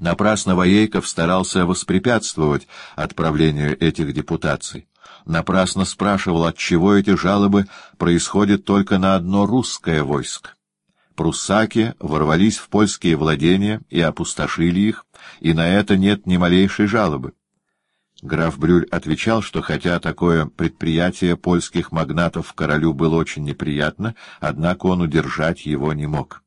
Напрасно Воейков старался воспрепятствовать отправлению этих депутаций. Напрасно спрашивал, отчего эти жалобы происходят только на одно русское войско. Пруссаки ворвались в польские владения и опустошили их, и на это нет ни малейшей жалобы. Граф Брюль отвечал, что хотя такое предприятие польских магнатов королю было очень неприятно, однако он удержать его не мог.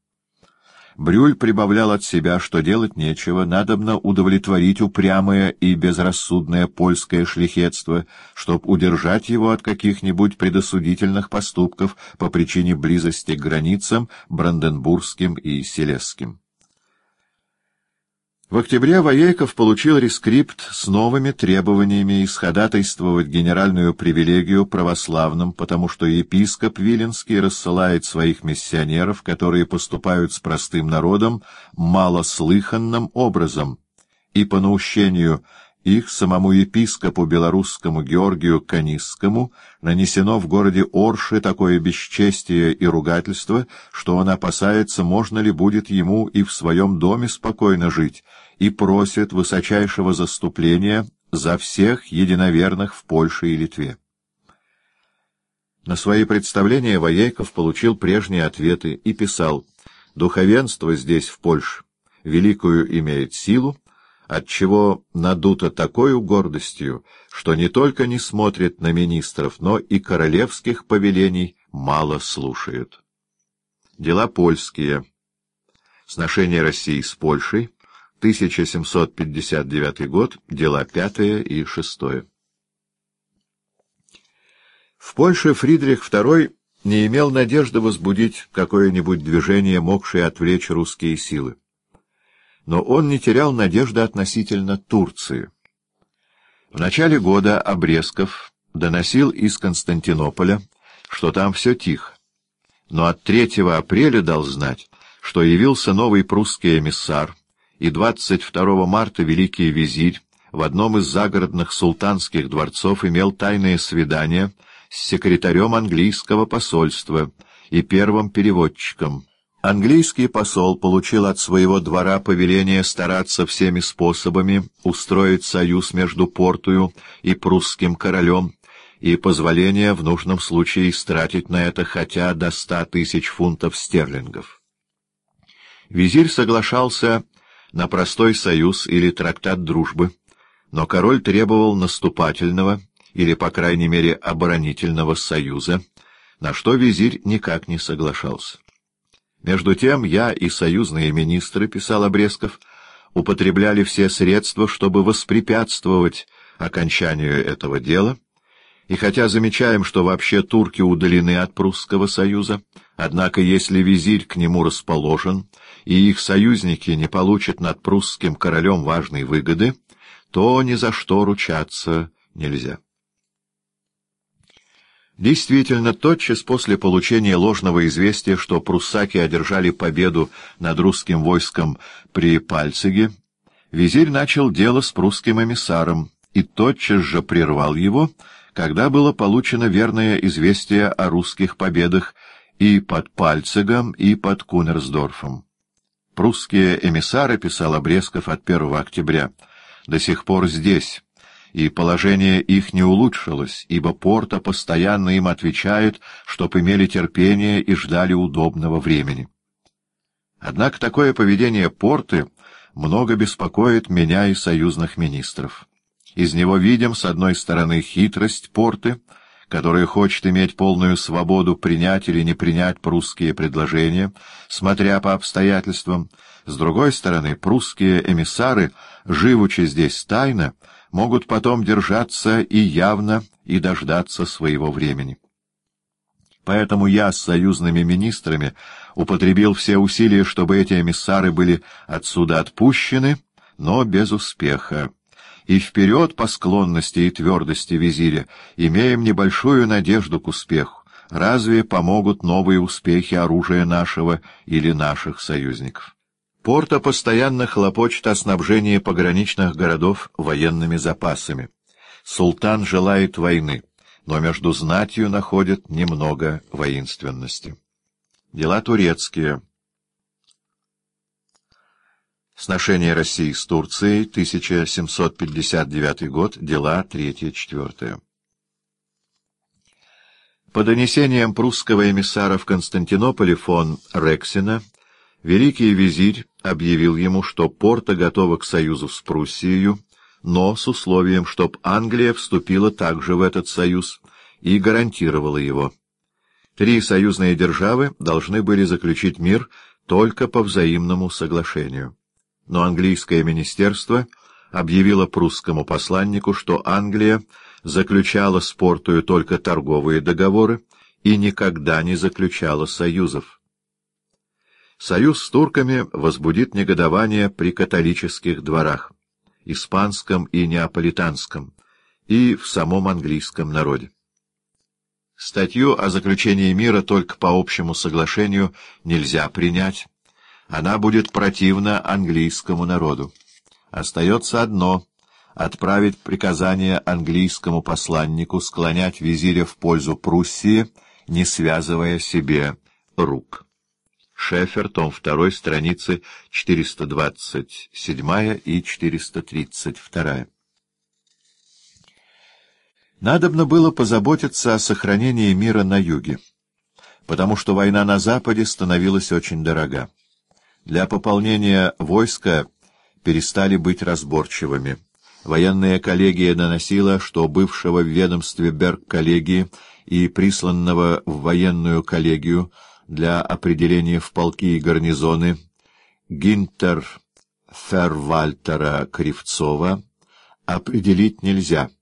Брюль прибавлял от себя, что делать нечего, надобно удовлетворить упрямое и безрассудное польское шляхетство, чтоб удержать его от каких-нибудь предосудительных поступков по причине близости к границам Бранденбургским и Селесским. В октябре Воейков получил рескрипт с новыми требованиями исходатайствовать генеральную привилегию православным, потому что епископ Виленский рассылает своих миссионеров, которые поступают с простым народом, малослыханным образом, и по наущению их самому епископу белорусскому Георгию Канисскому нанесено в городе Орши такое бесчестие и ругательство, что он опасается, можно ли будет ему и в своем доме спокойно жить, и просит высочайшего заступления за всех единоверных в Польше и Литве. На свои представления Воейков получил прежние ответы и писал «Духовенство здесь, в Польше, великую имеет силу, отчего надуто такой гордостью, что не только не смотрит на министров, но и королевских повелений мало слушают. Дела польские. Сношение России с Польшей. 1759 год. Дела пятое и шестое. В Польше Фридрих II не имел надежды возбудить какое-нибудь движение, могшее отвлечь русские силы но он не терял надежды относительно Турции. В начале года Обрезков доносил из Константинополя, что там все тихо, но от 3 апреля дал знать, что явился новый прусский эмиссар, и 22 марта великий визирь в одном из загородных султанских дворцов имел тайное свидание с секретарем английского посольства и первым переводчиком, Английский посол получил от своего двора повеление стараться всеми способами устроить союз между Портую и прусским королем и позволение в нужном случае истратить на это хотя до ста тысяч фунтов стерлингов. Визирь соглашался на простой союз или трактат дружбы, но король требовал наступательного или, по крайней мере, оборонительного союза, на что визирь никак не соглашался. Между тем я и союзные министры, — писал Обрезков, — употребляли все средства, чтобы воспрепятствовать окончанию этого дела, и хотя замечаем, что вообще турки удалены от прусского союза, однако если визирь к нему расположен, и их союзники не получат над прусским королем важной выгоды, то ни за что ручаться нельзя. Действительно, тотчас после получения ложного известия, что пруссаки одержали победу над русским войском при Пальциге, визирь начал дело с прусским эмиссаром и тотчас же прервал его, когда было получено верное известие о русских победах и под Пальцигом, и под Кунерсдорфом. Прусские эмиссары, писал Обрезков от 1 октября, до сих пор здесь, и положение их не улучшилось, ибо Порта постоянно им отвечает, чтоб имели терпение и ждали удобного времени. Однако такое поведение Порты много беспокоит меня и союзных министров. Из него видим, с одной стороны, хитрость Порты, которая хочет иметь полную свободу принять или не принять прусские предложения, смотря по обстоятельствам, с другой стороны, прусские эмиссары, живучи здесь тайно, могут потом держаться и явно, и дождаться своего времени. Поэтому я с союзными министрами употребил все усилия, чтобы эти эмиссары были отсюда отпущены, но без успеха. И вперед по склонности и твердости визиря имеем небольшую надежду к успеху. Разве помогут новые успехи оружия нашего или наших союзников? Порта постоянно хлопочет о снабжении пограничных городов военными запасами. Султан желает войны, но между знатью находит немного воинственности. Дела турецкие. Сношение России с Турцией, 1759 год, дела 3-4. По донесениям прусского эмиссара в Константинополе фон Рексина, великий визирь объявил ему, что Порта готова к союзу с Пруссией, но с условием, чтоб Англия вступила также в этот союз и гарантировала его. Три союзные державы должны были заключить мир только по взаимному соглашению. Но английское министерство объявило прусскому посланнику, что Англия заключала с Портою только торговые договоры и никогда не заключала союзов. Союз с турками возбудит негодование при католических дворах, испанском и неаполитанском, и в самом английском народе. Статью о заключении мира только по общему соглашению нельзя принять. Она будет противна английскому народу. Остается одно — отправить приказание английскому посланнику склонять визиря в пользу Пруссии, не связывая себе рук. Шефер, том 2, страницы 427 и 432. Надобно было позаботиться о сохранении мира на юге, потому что война на западе становилась очень дорога. Для пополнения войска перестали быть разборчивыми. Военная коллегия доносила, что бывшего в ведомстве Берг-коллегии и присланного в военную коллегию для определения в полки и гарнизоны Гинтер Фервальтера Кривцова определить нельзя —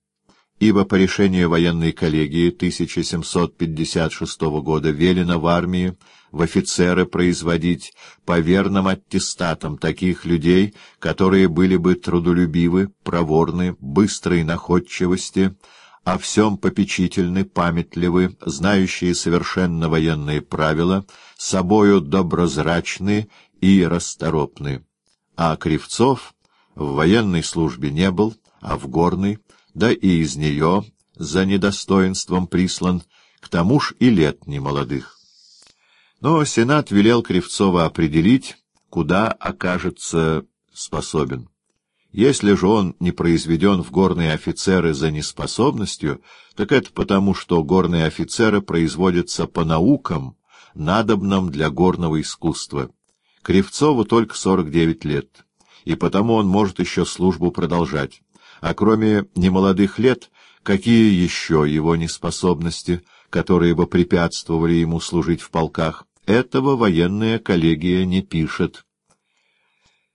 ибо по решению военной коллегии 1756 года велено в армии в офицеры производить по верным аттестатам таких людей, которые были бы трудолюбивы, проворны, быстрой находчивости, о всем попечительны, памятливы, знающие совершенно военные правила, собою доброзрачны и расторопны. А Кривцов в военной службе не был, а в горной — да и из нее за недостоинством прислан, к тому ж и лет немолодых. Но Сенат велел Кривцова определить, куда окажется способен. Если же он не произведен в горные офицеры за неспособностью, так это потому, что горные офицеры производятся по наукам, надобным для горного искусства. Кривцову только сорок девять лет, и потому он может еще службу продолжать а кроме немолодых лет, какие еще его неспособности, которые бы препятствовали ему служить в полках, этого военная коллегия не пишет.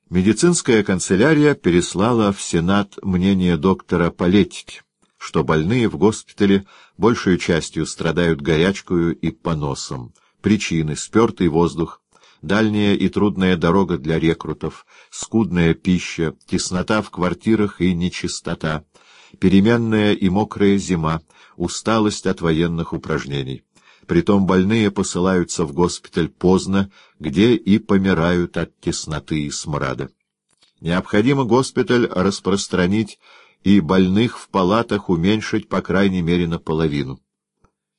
Медицинская канцелярия переслала в Сенат мнение доктора Палетики, что больные в госпитале большей частью страдают горячкою и поносом. Причины — спертый воздух, дальняя и трудная дорога для рекрутов, скудная пища, теснота в квартирах и нечистота, переменная и мокрая зима, усталость от военных упражнений. Притом больные посылаются в госпиталь поздно, где и помирают от тесноты и смрада. Необходимо госпиталь распространить и больных в палатах уменьшить по крайней мере наполовину.